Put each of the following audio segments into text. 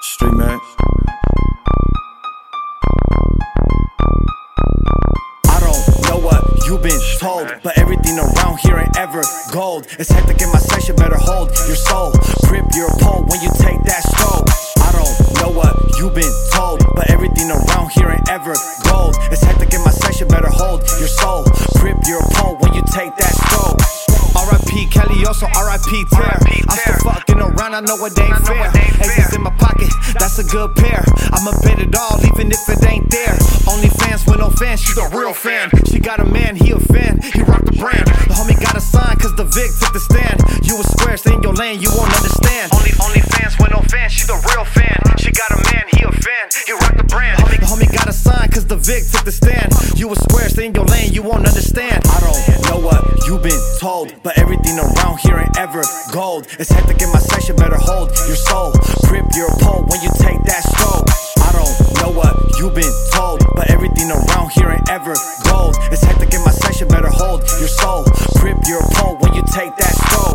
Street man. I don't know what you've been told, but everything around here ain't ever gold. It's hectic in my section, better hold your soul. Grip your pole when you take that stroll. I don't know what you've been told, but everything around here ain't ever gold. It's hectic in my section, better hold your soul. Grip your pole when you take that stroll. Kelly, also R.I.P. Tear. I'm still fucking around, I know it ain't fair. Exits in my pocket, that's a good pair. I'ma bet it all, even if it ain't there. Only fans with no fans, she's a real fan. She got a man, he a fan, he rock the brand. The homie got a sign, cause the Vic took the stand. You a square, stay in your lane, you won't understand. Only only fans with no fans, she's a real fan. She got a man, he a fan, he rock the brand. The homie got a sign, cause the Vic took the stand. You a square, stay in your lane, you won't understand. You've been told, but everything around here ain't ever gold. It's hectic in my section, better hold your soul. Grip your pole when you take that stroll. I don't know what you've been told, but everything around here ain't ever gold. It's hectic in my section, better hold your soul. Grip your pole when you take that stroll.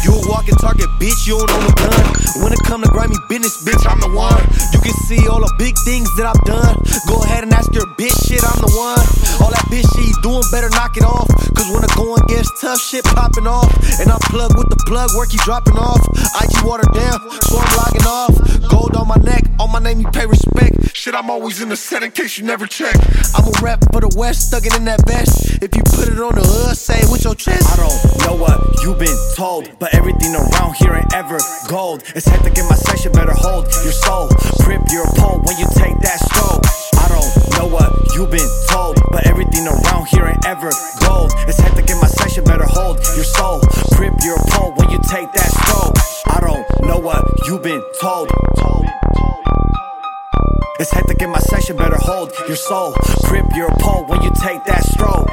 You a walking target, bitch, you don't own a gun. When it come to grimy business, bitch, I'm the one. You can see all the big things that I've done. Go ahead and ask your bitch, shit, I'm the one. All that bitch you doing, better knock it off. Cause when the going gets tough, shit popping off. And I plug with the plug, work you dropping off. IG water down, so I'm logging off. Gold on my neck, on my name, you pay respect. Shit, I'm always in the set in case you never check. I'm a rep for the West, stuck in that vest. If you put it on the hood, say it with your chest. I don't know what you've been told, but everything around here ain't ever gold. It's hectic in my section, better hold your soul. Grip your pole when you take that stroll. Here gold. It's hectic in my section, better hold your soul. Grip your pole when you take that stroll. I don't know what you've been told. It's hectic in my section, better hold your soul. Grip your pole when you take that stroll.